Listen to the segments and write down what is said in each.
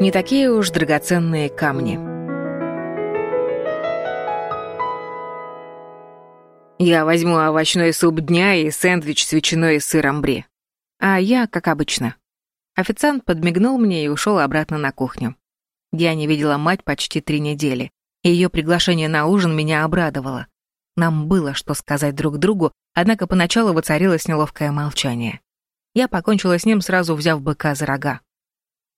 Не такие уж драгоценные камни. Я возьму овощной суп дня и сэндвич с ветчиной и сыром бри. А я, как обычно. Официант подмигнул мне и ушел обратно на кухню. Я не видела мать почти три недели. Ее приглашение на ужин меня обрадовало. Нам было что сказать друг другу, однако поначалу воцарилось неловкое молчание. Я покончила с ним, сразу взяв быка за рога.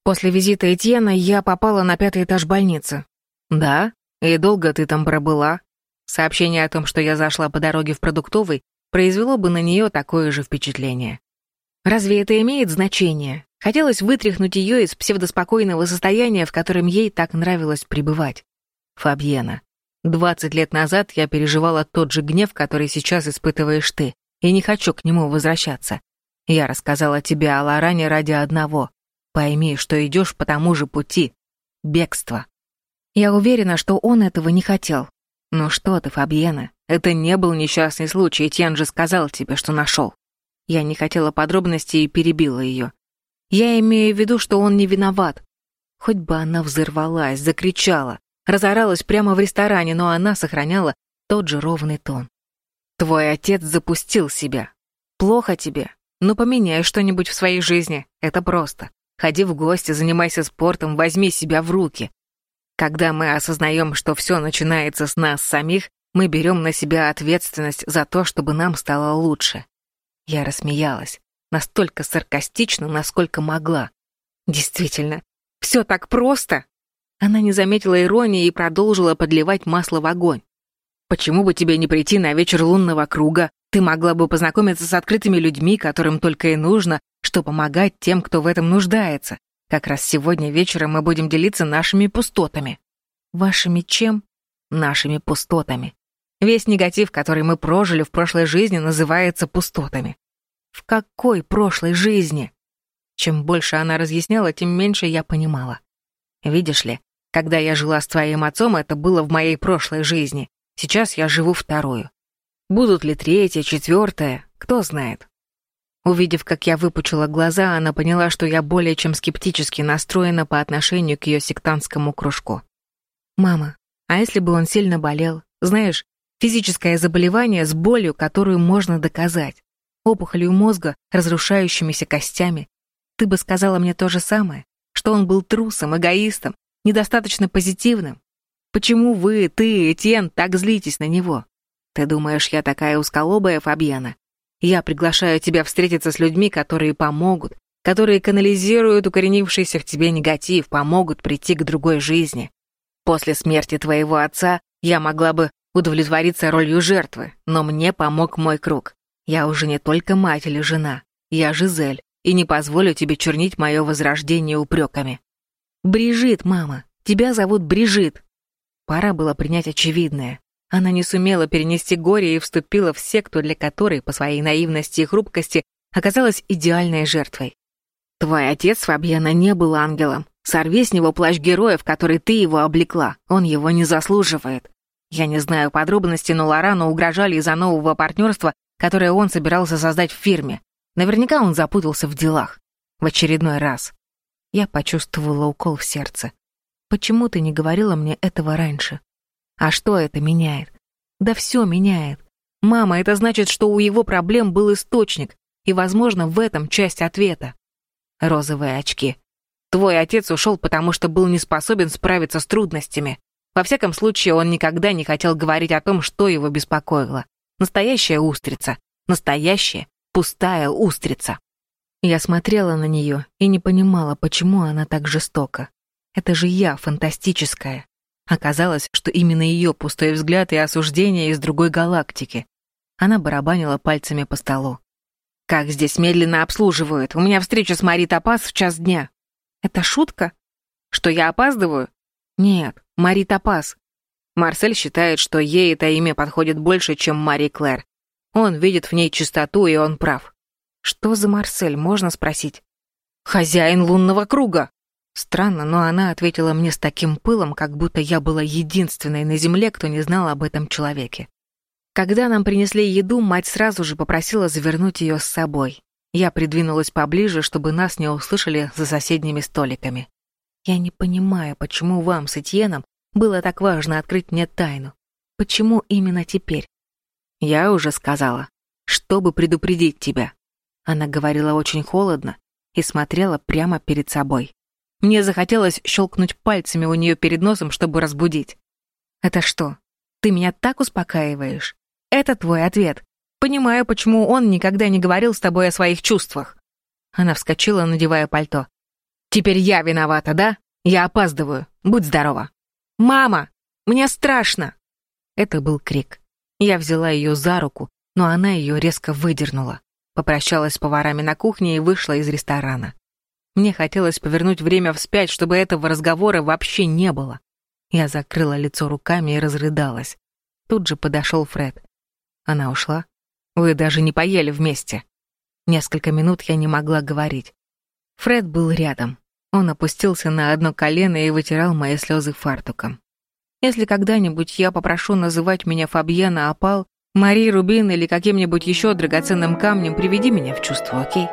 После визита Этьена я попала на пятый этаж больницы. Да? И долго ты там пробыла? Сообщение о том, что я зашла по дороге в продуктовый, произвело бы на нее такое же впечатление. Разве это имеет значение? Хотелось вытряхнуть ее из псевдоспокойного состояния, в котором ей так нравилось пребывать. Фабьена, двадцать лет назад я переживала тот же гнев, который сейчас испытываешь ты, и не хочу к нему возвращаться. Я рассказала тебе о Лоране ради одного. Пойми, что идешь по тому же пути. Бегство. Я уверена, что он этого не хотел. Ну что ты, Фабьена, это не был несчастный случай, Этьен же сказал тебе, что нашел. Я не хотела подробностей и перебила ее. Я имею в виду, что он не виноват. Хоть бы она взорвалась, закричала, разоралась прямо в ресторане, но она сохраняла тот же ровный тон. Твой отец запустил себя. Плохо тебе? Ну поменяй что-нибудь в своей жизни. Это просто. Ходи в гости, занимайся спортом, возьми себя в руки. Когда мы осознаем, что все начинается с нас самих, мы берем на себя ответственность за то, чтобы нам стало лучше. Я рассмеялась, настолько саркастично, насколько могла. Действительно, все так просто. Она не заметила иронии и продолжила подливать масло в огонь. Почему бы тебе не прийти на вечер лунного круга? Ты могла бы познакомиться с открытыми людьми, которым только и нужно, что помогать тем, кто в этом нуждается. Как раз сегодня вечером мы будем делиться нашими пустотами. Вашими чем? Нашими пустотами. Весь негатив, который мы прожили в прошлой жизни, называется пустотами. В какой прошлой жизни? Чем больше она разъясняла, тем меньше я понимала. Видишь ли, когда я жила с твоим отцом, это было в моей прошлой жизни. Сейчас я живу вторую. Будут ли третья, четвертая, кто знает. Увидев, как я выпучила глаза, она поняла, что я более чем скептически настроена по отношению к ее сектантскому кружку. «Мама, а если бы он сильно болел? Знаешь, физическое заболевание с болью, которую можно доказать. Опухолью мозга, разрушающимися костями. Ты бы сказала мне то же самое, что он был трусом, эгоистом, недостаточно позитивным. Почему вы, ты, Этьен, так злитесь на него? Ты думаешь, я такая узколобая, Фабьена? Я приглашаю тебя встретиться с людьми, которые помогут, которые канализируют укоренившийся в тебе негатив, помогут прийти к другой жизни. После смерти твоего отца я могла бы удовлетвориться ролью жертвы, но мне помог мой круг. Я уже не только мать или жена, я Жизель, и не позволю тебе чернить мое возрождение упреками. Брижит, мама, тебя зовут Брижит. Пора было принять очевидное. Она не сумела перенести горе и вступила в секту, для которой, по своей наивности и хрупкости, оказалась идеальной жертвой. Твой отец, Фабьена, не был ангелом. Сорви с него плащ героя, в который ты его облекла. Он его не заслуживает. Я не знаю подробностей, но Лорану угрожали из-за нового партнерства, которое он собирался создать в фирме. Наверняка он запутался в делах. В очередной раз. Я почувствовала укол в сердце. Почему ты не говорила мне этого раньше? А что это меняет? Да все меняет. Мама, это значит, что у его проблем был источник, и, возможно, в этом часть ответа. Розовые очки. Твой отец ушел, потому что был не способен справиться с трудностями. Во всяком случае, он никогда не хотел говорить о том, что его беспокоило. Настоящая устрица. Настоящая, пустая устрица. Я смотрела на нее и не понимала, почему она так жестока. Это же я, фантастическая. Оказалось, что именно ее пустой взгляд и осуждение из другой галактики. Она барабанила пальцами по столу. «Как здесь медленно обслуживают? У меня встреча с Мари Топас в час дня». «Это шутка?» «Что я опаздываю?» «Нет, Мари Топас». Марсель считает, что ей это имя подходит больше, чем Мари Клэр. Он видит в ней чистоту, и он прав. «Что за Марсель, можно спросить?» «Хозяин лунного круга!» Странно, но она ответила мне с таким пылом, как будто я была единственной на земле, кто не знал об этом человеке. Когда нам принесли еду, мать сразу же попросила завернуть ее с собой. Я придвинулась поближе, чтобы нас не услышали за соседними столиками. Я не понимаю, почему вам с Этьеном было так важно открыть мне тайну. Почему именно теперь? Я уже сказала, чтобы предупредить тебя. Она говорила очень холодно и смотрела прямо перед собой. Мне захотелось щелкнуть пальцами у нее перед носом, чтобы разбудить. «Это что, ты меня так успокаиваешь? Это твой ответ. Понимаю, почему он никогда не говорил с тобой о своих чувствах». Она вскочила, надевая пальто. «Теперь я виновата, да? Я опаздываю. Будь здорова». «Мама! Мне страшно!» Это был крик. Я взяла ее за руку, но она ее резко выдернула. Попрощалась с поварами на кухне и вышла из ресторана. Мне хотелось повернуть время вспять, чтобы этого разговора вообще не было. Я закрыла лицо руками и разрыдалась. Тут же подошел Фред. Она ушла? Вы даже не поели вместе. Несколько минут я не могла говорить. Фред был рядом. Он опустился на одно колено и вытирал мои слезы фартуком. Если когда-нибудь я попрошу называть меня Фабьена Апал, Мари Рубин или каким-нибудь еще драгоценным камнем, приведи меня в чувство, окей?